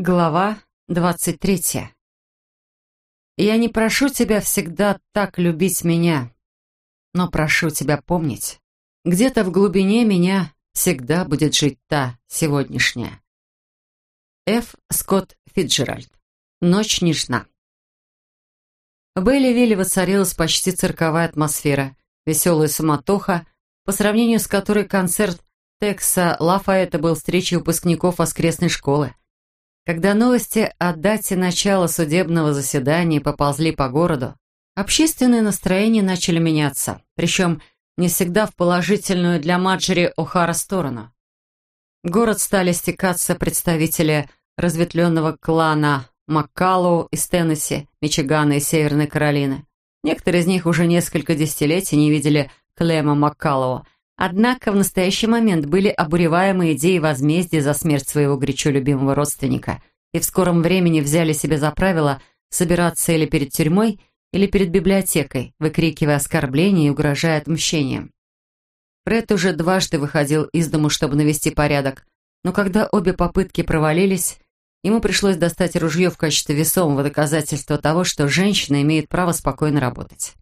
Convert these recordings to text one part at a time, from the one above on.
Глава двадцать третья. Я не прошу тебя всегда так любить меня, но прошу тебя помнить, где-то в глубине меня всегда будет жить та сегодняшняя. Ф. Скотт Фиджеральд. Ночь нежна. В Бейли-Вилле воцарилась почти цирковая атмосфера, веселая суматоха, по сравнению с которой концерт Текса Лафаэта был встречей выпускников воскресной школы. Когда новости о дате начала судебного заседания поползли по городу, общественные настроения начали меняться, причем не всегда в положительную для Маджери О'Хара сторону. В город стали стекаться представители разветвленного клана Маккаллоу из Теннесси, Мичигана и Северной Каролины. Некоторые из них уже несколько десятилетий не видели Клема Маккаллоу, Однако в настоящий момент были обуреваемы идеи возмездия за смерть своего горячо любимого родственника и в скором времени взяли себе за правило собираться или перед тюрьмой, или перед библиотекой, выкрикивая оскорбления и угрожая отмщением. Фред уже дважды выходил из дому, чтобы навести порядок, но когда обе попытки провалились, ему пришлось достать ружье в качестве весомого доказательства того, что женщина имеет право спокойно работать.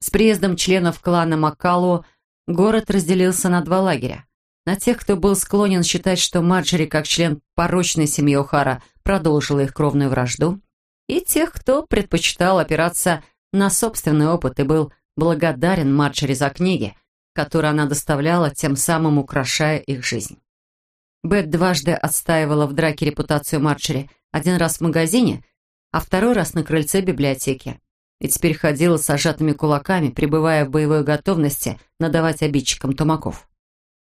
С приездом членов клана Маккалу Город разделился на два лагеря. На тех, кто был склонен считать, что Марджери, как член порочной семьи О'Хара, продолжила их кровную вражду, и тех, кто предпочитал опираться на собственный опыт и был благодарен Марджери за книги, которые она доставляла, тем самым украшая их жизнь. Бет дважды отстаивала в драке репутацию Марджери, один раз в магазине, а второй раз на крыльце библиотеки и теперь ходила с сжатыми кулаками, пребывая в боевой готовности надавать обидчикам тумаков.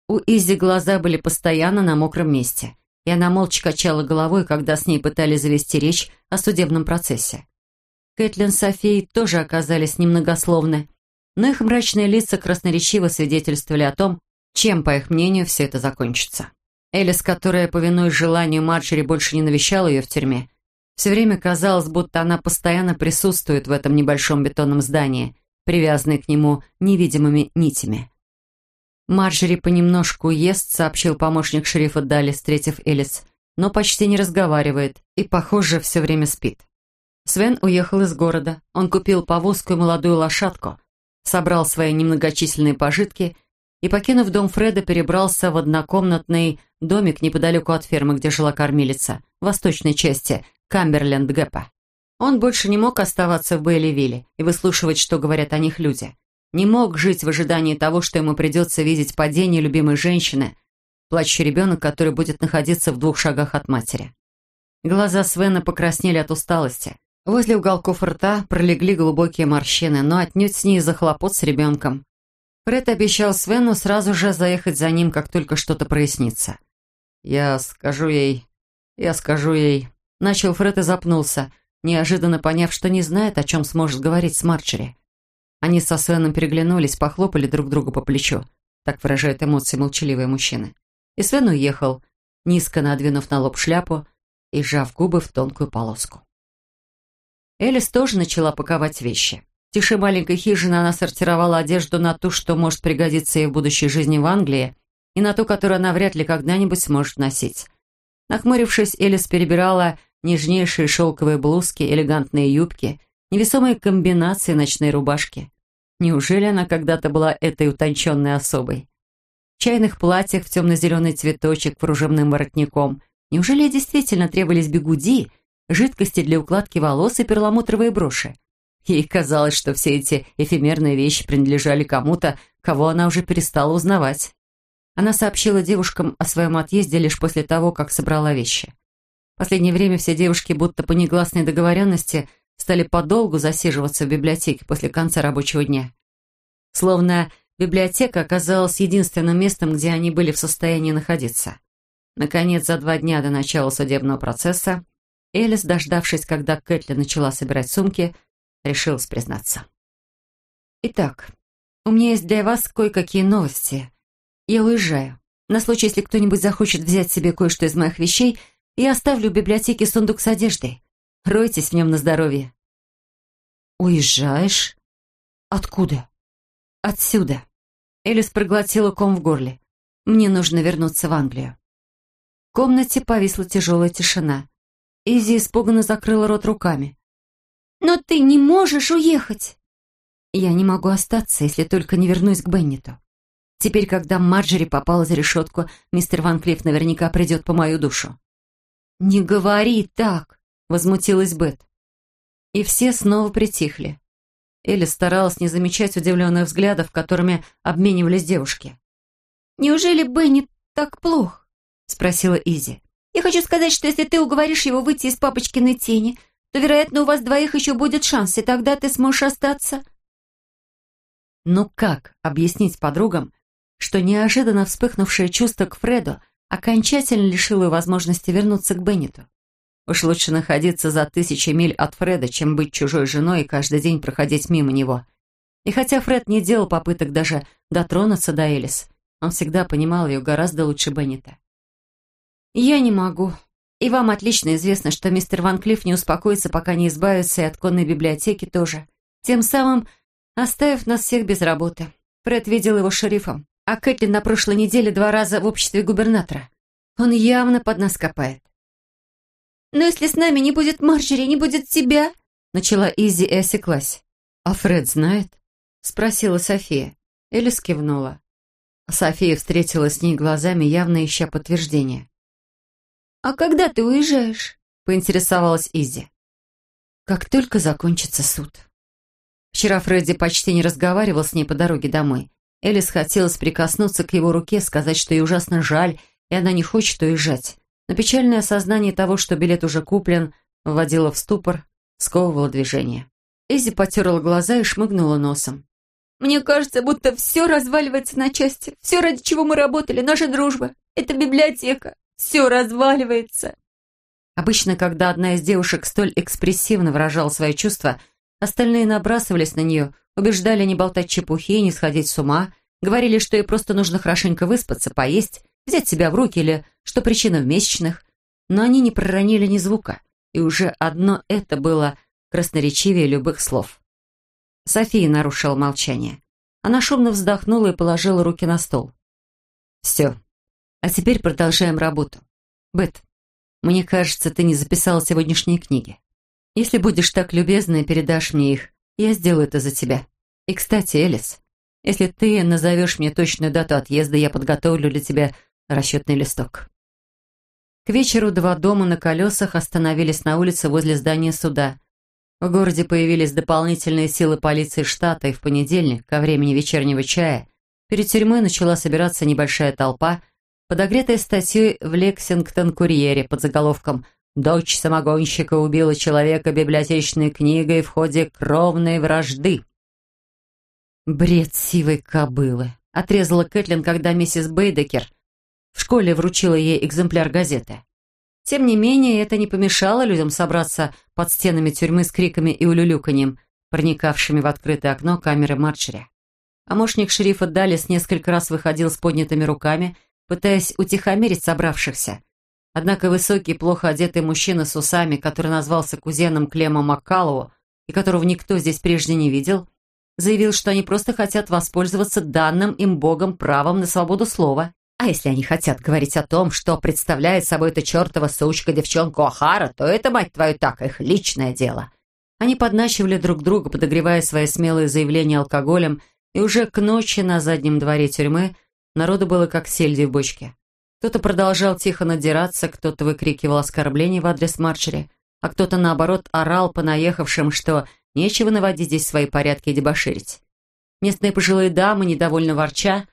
У Изи глаза были постоянно на мокром месте, и она молча качала головой, когда с ней пытались завести речь о судебном процессе. Кэтлин с Софией тоже оказались немногословны, но их мрачные лица красноречиво свидетельствовали о том, чем, по их мнению, все это закончится. Элис, которая, повинуясь желанию Марджери, больше не навещала ее в тюрьме, все время казалось, будто она постоянно присутствует в этом небольшом бетонном здании, привязанной к нему невидимыми нитями. «Марджери понемножку ест», — сообщил помощник шерифа Дали, встретив Элис, но почти не разговаривает и, похоже, все время спит. Свен уехал из города. Он купил повозку и молодую лошадку, собрал свои немногочисленные пожитки и, покинув дом Фреда, перебрался в однокомнатный домик неподалеку от фермы, где жила кормилица, в восточной части Камберленд Гэпа. Он больше не мог оставаться в Бейли-Вилле и выслушивать, что говорят о них люди. Не мог жить в ожидании того, что ему придется видеть падение любимой женщины, плачущий ребенок, который будет находиться в двух шагах от матери. Глаза Свена покраснели от усталости. Возле уголков рта пролегли глубокие морщины, но отнюдь не из-за хлопот с ребенком. Фред обещал Свену сразу же заехать за ним, как только что-то прояснится. «Я скажу ей... Я скажу ей...» Начал Фред и запнулся, неожиданно поняв, что не знает, о чем сможет говорить с Марчери. Они со Свеном переглянулись, похлопали друг друга по плечу. Так выражают эмоции молчаливые мужчины. И Свен уехал, низко надвинув на лоб шляпу и сжав губы в тонкую полоску. Элис тоже начала паковать вещи. В тиши маленькой хижины она сортировала одежду на ту, что может пригодиться ей в будущей жизни в Англии, и на ту, которую она вряд ли когда-нибудь сможет носить. Нахмурившись, Элис перебирала нежнейшие шелковые блузки, элегантные юбки, невесомые комбинации ночной рубашки. Неужели она когда-то была этой утонченной особой? В чайных платьях в темно-зеленый цветочек кружевным воротником. Неужели действительно требовались бегуди, жидкости для укладки волос и перламутровые броши? Ей казалось, что все эти эфемерные вещи принадлежали кому-то, кого она уже перестала узнавать. Она сообщила девушкам о своем отъезде лишь после того, как собрала вещи последнее время все девушки, будто по негласной договоренности, стали подолгу засиживаться в библиотеке после конца рабочего дня. Словно библиотека оказалась единственным местом, где они были в состоянии находиться. Наконец, за два дня до начала судебного процесса, Элис, дождавшись, когда Кэтли начала собирать сумки, решилась признаться. «Итак, у меня есть для вас кое-какие новости. Я уезжаю. На случай, если кто-нибудь захочет взять себе кое-что из моих вещей, я оставлю в библиотеке сундук с одеждой. Ройтесь в нем на здоровье». «Уезжаешь? Откуда?» «Отсюда». Элис проглотила ком в горле. «Мне нужно вернуться в Англию». В комнате повисла тяжелая тишина. Изи испуганно закрыла рот руками. «Но ты не можешь уехать!» «Я не могу остаться, если только не вернусь к Беннету. Теперь, когда Марджери попала за решетку, мистер Ван Клифф наверняка придет по мою душу». «Не говори так!» — возмутилась Бет. И все снова притихли. Элли старалась не замечать удивленных взглядов, которыми обменивались девушки. «Неужели Бенни так плох?» — спросила Изи. «Я хочу сказать, что если ты уговоришь его выйти из папочкиной тени, то, вероятно, у вас двоих еще будет шанс, и тогда ты сможешь остаться». Ну как объяснить подругам, что неожиданно вспыхнувшее чувство к Фреду окончательно лишило возможности вернуться к Беннету? Уж лучше находиться за тысячи миль от Фреда, чем быть чужой женой и каждый день проходить мимо него. И хотя Фред не делал попыток даже дотронуться до Элис, он всегда понимал ее гораздо лучше Беннета. «Я не могу. И вам отлично известно, что мистер Ван Клифф не успокоится, пока не избавится и от конной библиотеки тоже. Тем самым оставив нас всех без работы. Фред видел его шерифом, а Кэтлин на прошлой неделе два раза в обществе губернатора. Он явно под нас копает. «Но если с нами не будет Марджери, не будет тебя...» Начала Изи и осеклась. «А Фред знает?» Спросила София. Элис кивнула. София встретила с ней глазами, явно ища подтверждения. «А когда ты уезжаешь?» Поинтересовалась Изи. «Как только закончится суд». Вчера Фредди почти не разговаривал с ней по дороге домой. Элис хотелось прикоснуться к его руке, сказать, что ей ужасно жаль, и она не хочет уезжать но печальное осознание того, что билет уже куплен, вводило в ступор, сковывало движение. Изи потерла глаза и шмыгнула носом. «Мне кажется, будто все разваливается на части. Все, ради чего мы работали, наша дружба. Это библиотека. Все разваливается». Обычно, когда одна из девушек столь экспрессивно выражала свои чувства, остальные набрасывались на нее, убеждали не болтать чепухи и не сходить с ума, говорили, что ей просто нужно хорошенько выспаться, поесть, взять себя в руки или что причина в месячных, но они не проронили ни звука, и уже одно это было красноречивее любых слов. София нарушила молчание. Она шумно вздохнула и положила руки на стол. «Все. А теперь продолжаем работу. Бет, мне кажется, ты не записала сегодняшние книги. Если будешь так любезна и передашь мне их, я сделаю это за тебя. И, кстати, Элис, если ты назовешь мне точную дату отъезда, я подготовлю для тебя расчетный листок». К вечеру два дома на колесах остановились на улице возле здания суда. В городе появились дополнительные силы полиции штата, и в понедельник, ко времени вечернего чая, перед тюрьмой начала собираться небольшая толпа, подогретая статьей в «Лексингтон-курьере» под заголовком «Дочь самогонщика убила человека библиотечной книгой в ходе кровной вражды». «Бред сивой кобылы», — отрезала Кэтлин, когда миссис Бейдекер в школе вручила ей экземпляр газеты. Тем не менее, это не помешало людям собраться под стенами тюрьмы с криками и улюлюканьем, проникавшими в открытое окно камеры Марчери. Помощник шерифа Даллес несколько раз выходил с поднятыми руками, пытаясь утихомирить собравшихся. Однако высокий, плохо одетый мужчина с усами, который назвался кузеном Клема Маккалоу и которого никто здесь прежде не видел, заявил, что они просто хотят воспользоваться данным им Богом правом на свободу слова. А если они хотят говорить о том, что представляет собой эта чертова сучка-девчонка О'Хара, то это, мать твою, так, их личное дело. Они подначивали друг друга, подогревая свои смелые заявления алкоголем, и уже к ночи на заднем дворе тюрьмы народу было как сельди в бочке. Кто-то продолжал тихо надираться, кто-то выкрикивал оскорбления в адрес Марчери, а кто-то, наоборот, орал по наехавшим, что нечего наводить здесь свои порядки и дебоширить. Местные пожилые дамы, недовольно ворча,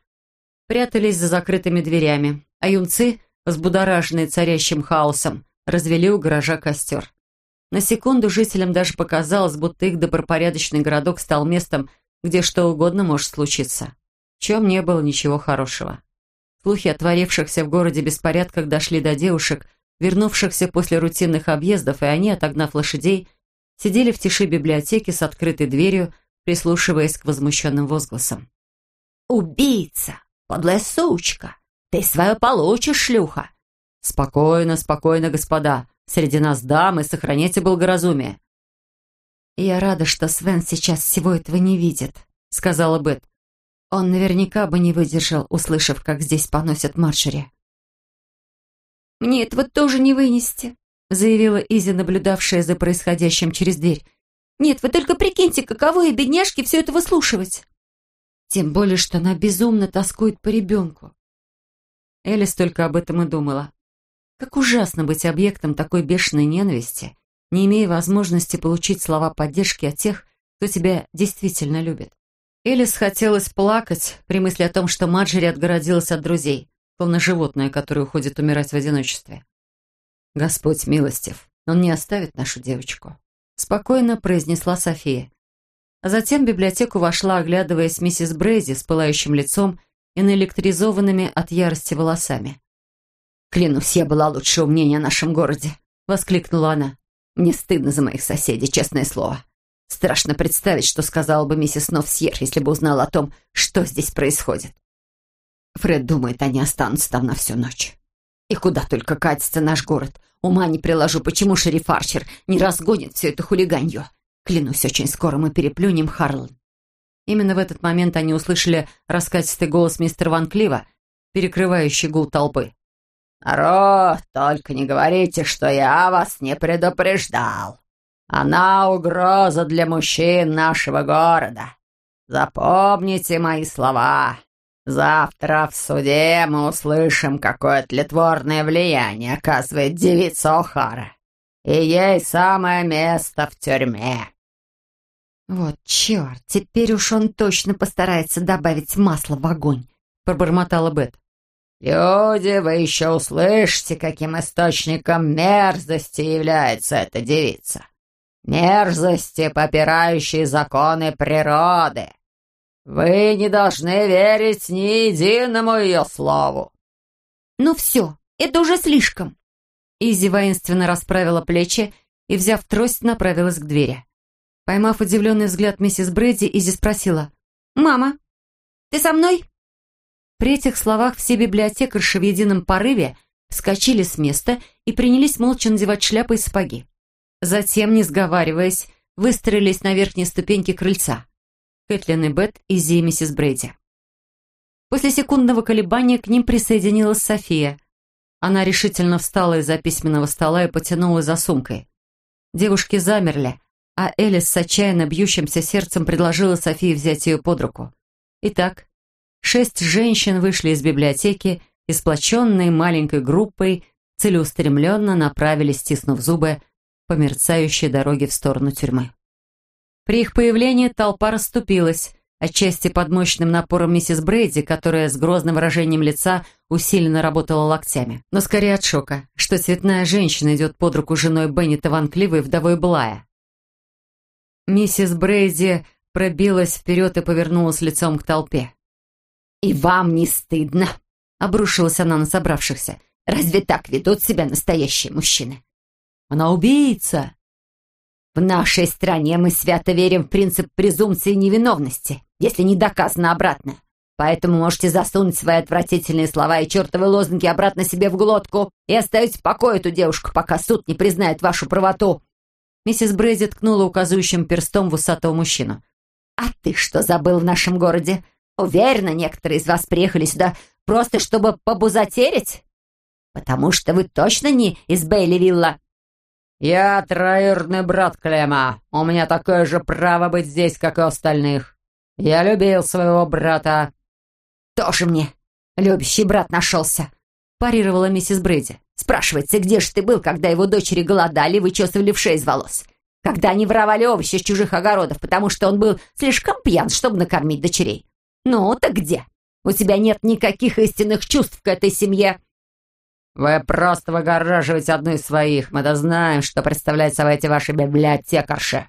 прятались за закрытыми дверями, а юнцы, взбудораженные царящим хаосом, развели у гаража костер. На секунду жителям даже показалось, будто их добропорядочный городок стал местом, где что угодно может случиться. В чем не было ничего хорошего. Слухи о творившихся в городе беспорядках дошли до девушек, вернувшихся после рутинных объездов, и они, отогнав лошадей, сидели в тиши библиотеки с открытой дверью, прислушиваясь к возмущенным возгласам. «Убийца! «Подлая сучка! Ты свое получишь, шлюха!» «Спокойно, спокойно, господа. Среди нас дамы, сохраняйте благоразумие». «Я рада, что Свен сейчас всего этого не видит», — сказала Бет. «Он наверняка бы не выдержал, услышав, как здесь поносят маршере». «Мне этого тоже не вынести», заявила Изи, наблюдавшая за происходящим через дверь. «Нет, вы только прикиньте, каково и бедняжке все это выслушивать!» Тем более, что она безумно тоскует по ребенку. Элис только об этом и думала. Как ужасно быть объектом такой бешеной ненависти, не имея возможности получить слова поддержки от тех, кто тебя действительно любит. Элис хотелось плакать при мысли о том, что Маджери отгородилась от друзей, словно животное, которое уходит умирать в одиночестве. «Господь милостив, Он не оставит нашу девочку», — спокойно произнесла София. А затем в библиотеку вошла, оглядываясь миссис Брейзи с пылающим лицом и наэлектризованными от ярости волосами. «Клянусь, я была лучшего мнения о нашем городе», — воскликнула она. «Мне стыдно за моих соседей, честное слово. Страшно представить, что сказала бы миссис Новсьер, если бы узнала о том, что здесь происходит. Фред думает, они останутся там на всю ночь. И куда только катится наш город. Ума не приложу, почему шериф Арчер не разгонит все это хулиганье. Клянусь, очень скоро мы переплюнем Харлан. Именно в этот момент они услышали раскатистый голос мистера Ван Клива, перекрывающий гул толпы. «Народ, только не говорите, что я вас не предупреждал. Она угроза для мужчин нашего города. Запомните мои слова. Завтра в суде мы услышим, какое тлетворное влияние оказывает девица О'Хара. И ей самое место в тюрьме. «Вот черт, теперь уж он точно постарается добавить масло в огонь», — пробормотала Бет. «Люди, вы еще услышите, каким источником мерзости является эта девица мерзости, попирающие законы природы. Вы не должны верить ни единому ее слову». «Ну все, это уже слишком». Изи воинственно расправила плечи и, взяв трость, направилась к двери. Поймав удивленный взгляд миссис Брэди, Изи спросила. «Мама, ты со мной?» При этих словах все библиотекарши в едином порыве вскочили с места и принялись молча надевать шляпы и сапоги. Затем, не сговариваясь, выстроились на верхней ступеньке крыльца. Кэтлин и Бет, Изи и миссис Брейди. После секундного колебания к ним присоединилась София. Она решительно встала из-за письменного стола и потянула за сумкой. Девушки замерли, а Элис с отчаянно бьющимся сердцем предложила Софии взять ее под руку. Итак, шесть женщин вышли из библиотеки и сплоченной маленькой группой целеустремленно направились, стиснув зубы, по мерцающей дороге в сторону тюрьмы. При их появлении толпа расступилась, отчасти под мощным напором миссис Брейди, которая с грозным выражением лица усиленно работала локтями, но скорее от шока, что цветная женщина идет под руку женой Беннета Ван Клива вдовой Блая. Миссис Брейди пробилась вперед и повернулась лицом к толпе. «И вам не стыдно?» — обрушилась она на собравшихся. «Разве так ведут себя настоящие мужчины? Она убийца!» «В нашей стране мы свято верим в принцип презумпции невиновности, если не доказано обратно. Поэтому можете засунуть свои отвратительные слова и чертовы лозунги обратно себе в глотку и оставить в покое эту девушку, пока суд не признает вашу правоту». Миссис Брейзи ткнула указывающим перстом в усатого мужчину. «А ты что забыл в нашем городе? Уверена, некоторые из вас приехали сюда просто чтобы побузатерить? Потому что вы точно не из Бейли-Вилла. «Я троюродный брат Клема. У меня такое же право быть здесь, как и остальных. Я любил своего брата». «Тоже мне любящий брат нашелся», — парировала миссис Брэди. «Спрашивается, где же ты был, когда его дочери голодали и вычесывали в из волос? Когда они воровали овощи с чужих огородов, потому что он был слишком пьян, чтобы накормить дочерей? Ну, так где? У тебя нет никаких истинных чувств к этой семье». «Вы просто выгораживаете одну из своих. Мы-то знаем, что представляют собой эти ваши библиотекарши».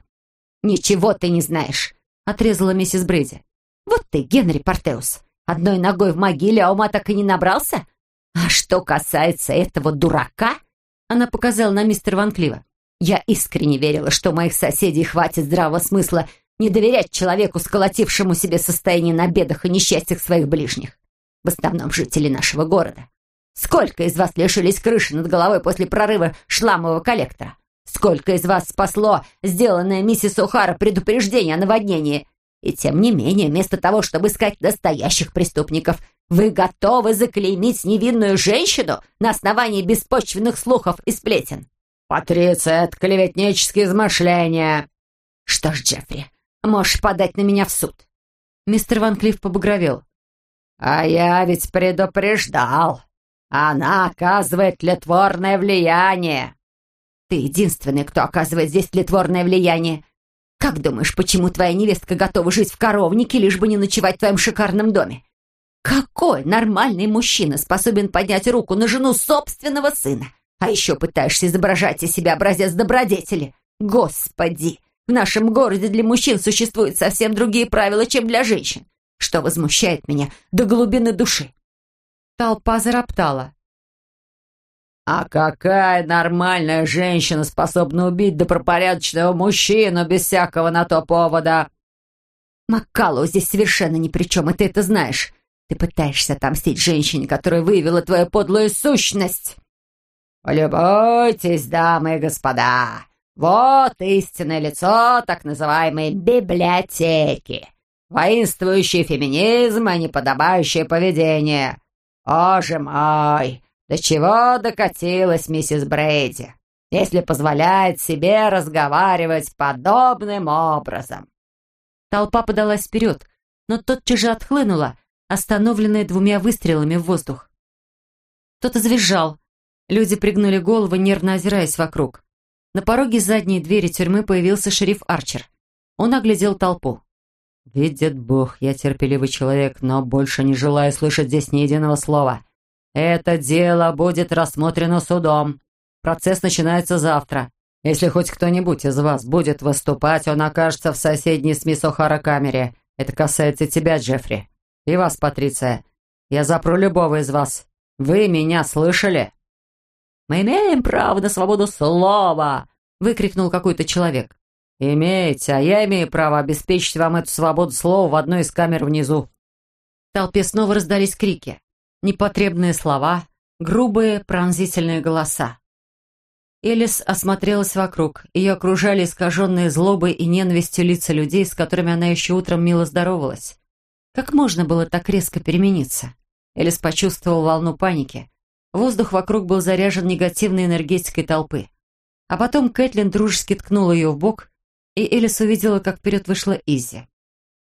«Ничего ты не знаешь», — отрезала миссис Брэди. «Вот ты, Генри Портеус, одной ногой в могиле, а ума так и не набрался? А что касается этого дурака...» Она показала на мистера Ван Клива. «Я искренне верила, что моих соседей хватит здравого смысла не доверять человеку, сколотившему себе состояние на бедах и несчастьях своих ближних. В основном жители нашего города. Сколько из вас лишились крыши над головой после прорыва шламового коллектора? Сколько из вас спасло сделанное миссис Ухара предупреждение о наводнении? И тем не менее, вместо того, чтобы искать настоящих преступников, вы готовы заклеймить невинную женщину на основании беспочвенных слухов и сплетен? «Патриция, это клеветнические измышления!» «Что ж, Джеффри, можешь подать на меня в суд!» Мистер Ван Клифф побагровел. «А я ведь предупреждал. Она оказывает тлетворное влияние». «Ты единственный, кто оказывает здесь тлетворное влияние. Как думаешь, почему твоя невестка готова жить в коровнике, лишь бы не ночевать в твоем шикарном доме? Какой нормальный мужчина способен поднять руку на жену собственного сына? А еще пытаешься изображать из себя образец добродетели. Господи! В нашем городе для мужчин существуют совсем другие правила, чем для женщин, что возмущает меня до глубины души. Толпа зароптала. «А какая нормальная женщина способна убить добропорядочного мужчину без всякого на то повода?» «Маккалу здесь совершенно ни при чем, и ты это знаешь. Ты пытаешься отомстить женщине, которая выявила твою подлую сущность». «Полюбуйтесь, дамы и господа, вот истинное лицо так называемой библиотеки. Воинствующий феминизм и неподобающее поведение. О же мой, до чего докатилась миссис Брейди, если позволяет себе разговаривать подобным образом?» Толпа подалась вперед, но тотчас же отхлынула, остановленная двумя выстрелами в воздух. Кто-то завизжал, Люди пригнули головы, нервно озираясь вокруг. На пороге задней двери тюрьмы появился шериф Арчер. Он оглядел толпу. «Видит Бог, я терпеливый человек, но больше не желаю слышать здесь ни единого слова. Это дело будет рассмотрено судом. Процесс начинается завтра. Если хоть кто-нибудь из вас будет выступать, он окажется в соседней с мисс О'Хара камере. Это касается тебя, Джеффри. И вас, Патриция. Я запру любого из вас. Вы меня слышали?» «Мы имеем право на свободу слова!» — выкрикнул какой-то человек. «Имеете, а я имею право обеспечить вам эту свободу слова в одной из камер внизу». В толпе снова раздались крики. Непотребные слова, грубые пронзительные голоса. Элис осмотрелась вокруг. Ее окружали искаженные злобой и ненавистью лица людей, с которыми она еще утром мило здоровалась. Как можно было так резко перемениться? Элис почувствовал волну паники. Воздух вокруг был заряжен негативной энергетикой толпы. А потом Кэтлин дружески ткнула ее в бок, и Элис увидела, как вперед вышла Изи.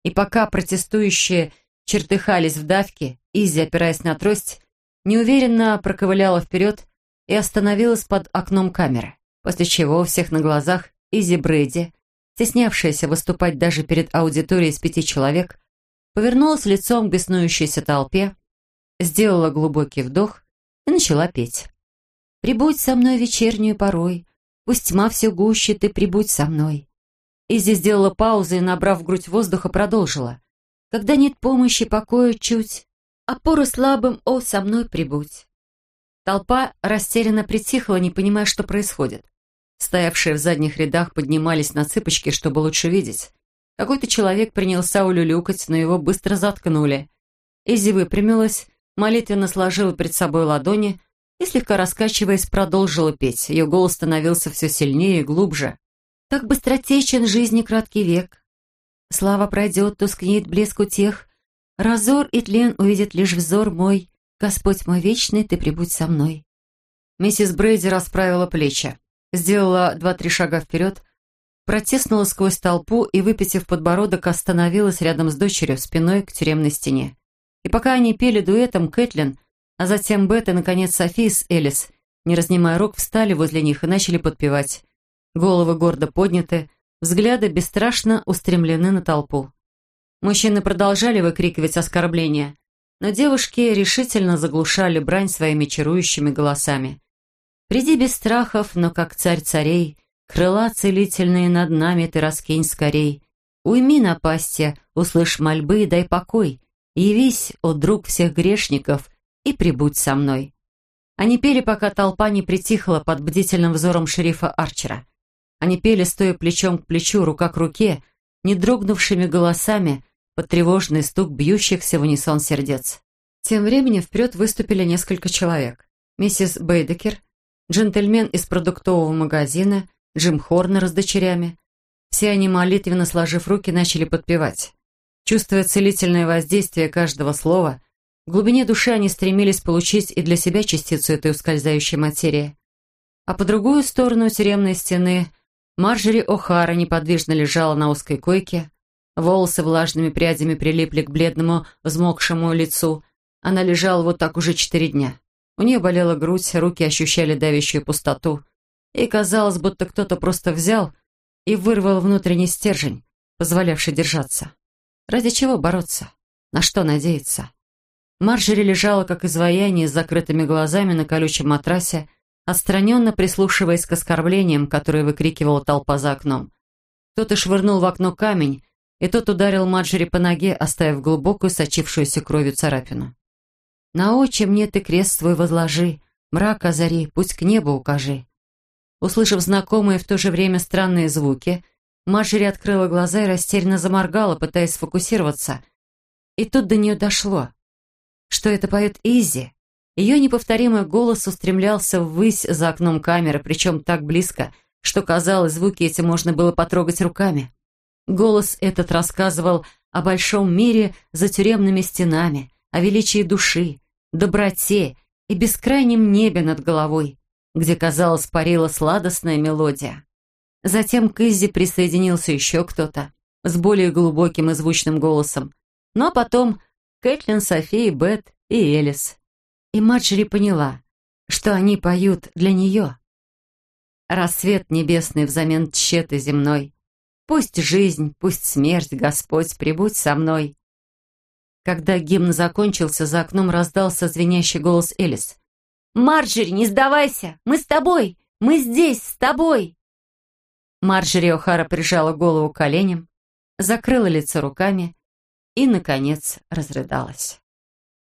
И пока протестующие чертыхались в давке, Изи, опираясь на трость, неуверенно проковыляла вперед и остановилась под окном камеры, после чего у всех на глазах Изи Брэди, стеснявшаяся выступать даже перед аудиторией из пяти человек, повернулась лицом к беснующейся толпе, сделала глубокий вдох и начала петь. «Прибудь со мной вечернюю порой, пусть тьма все гуще, ты прибудь со мной». Изи сделала паузу и, набрав в грудь воздуха, продолжила. «Когда нет помощи, покоя чуть, опору слабым, о, со мной прибудь». Толпа растерянно притихла, не понимая, что происходит. Стоявшие в задних рядах поднимались на цыпочки, чтобы лучше видеть. Какой-то человек принялся улюлюкать, но его быстро заткнули. Изи выпрямилась молитвенно сложила перед собой ладони и, слегка раскачиваясь, продолжила петь. Ее голос становился все сильнее и глубже. «Так быстротечен жизни краткий век. Слава пройдет, тускнеет блеск у тех. Разор и тлен увидит лишь взор мой. Господь мой вечный, ты прибудь со мной». Миссис Брейди расправила плечи, сделала два-три шага вперед, протиснула сквозь толпу и, выпитив подбородок, остановилась рядом с дочерью спиной к тюремной стене. И пока они пели дуэтом, Кэтлин, а затем Бет и, наконец, Софи с Элис, не разнимая рук, встали возле них и начали подпевать. Головы гордо подняты, взгляды бесстрашно устремлены на толпу. Мужчины продолжали выкрикивать оскорбления, но девушки решительно заглушали брань своими чарующими голосами. «Приди без страхов, но как царь царей, крыла целительные над нами ты раскинь скорей. Уйми напастья, услышь мольбы и дай покой. «Явись, о друг всех грешников, и прибудь со мной». Они пели, пока толпа не притихла под бдительным взором шерифа Арчера. Они пели, стоя плечом к плечу, рука к руке, не дрогнувшими голосами, под тревожный стук бьющихся в унисон сердец. Тем временем вперед выступили несколько человек. Миссис Бейдекер, джентльмен из продуктового магазина, Джим Хорнер с дочерями. Все они, молитвенно сложив руки, начали подпевать. Чувствуя целительное воздействие каждого слова, в глубине души они стремились получить и для себя частицу этой ускользающей материи. А по другую сторону тюремной стены Марджери О'Хара неподвижно лежала на узкой койке. Волосы влажными прядями прилипли к бледному, взмокшему лицу. Она лежала вот так уже четыре дня. У нее болела грудь, руки ощущали давящую пустоту. И казалось, будто кто-то просто взял и вырвал внутренний стержень, позволявший держаться. Ради чего бороться? На что надеяться? Марджери лежала, как изваяние, с закрытыми глазами на колючем матрасе, отстраненно прислушиваясь к оскорблениям, которые выкрикивала толпа за окном. Кто-то швырнул в окно камень, и тот ударил Маджери по ноге, оставив глубокую, сочившуюся кровью царапину. «На очи мне ты крест свой возложи, мрак озари, путь к небу укажи». Услышав знакомые в то же время странные звуки, Маджери открыла глаза и растерянно заморгала, пытаясь сфокусироваться. И тут до нее дошло, что это поет Изи, ее неповторимый голос устремлялся ввысь за окном камеры, причем так близко, что, казалось, звуки эти можно было потрогать руками. Голос этот рассказывал о большом мире за тюремными стенами, о величии души, доброте и бескрайнем небе над головой, где, казалось, парила сладостная мелодия. Затем к Изи присоединился еще кто-то с более глубоким и звучным голосом. Ну а потом Кэтлин, София, Бет и Элис. И Марджери поняла, что они поют для нее. Рассвет небесный взамен тщеты земной. Пусть жизнь, пусть смерть, Господь, прибудь со мной. Когда гимн закончился, за окном раздался звенящий голос Элис. «Марджери, не сдавайся! Мы с тобой! Мы здесь, с тобой!» Марджери О'Хара прижала голову к коленям, закрыла лицо руками и, наконец, разрыдалась.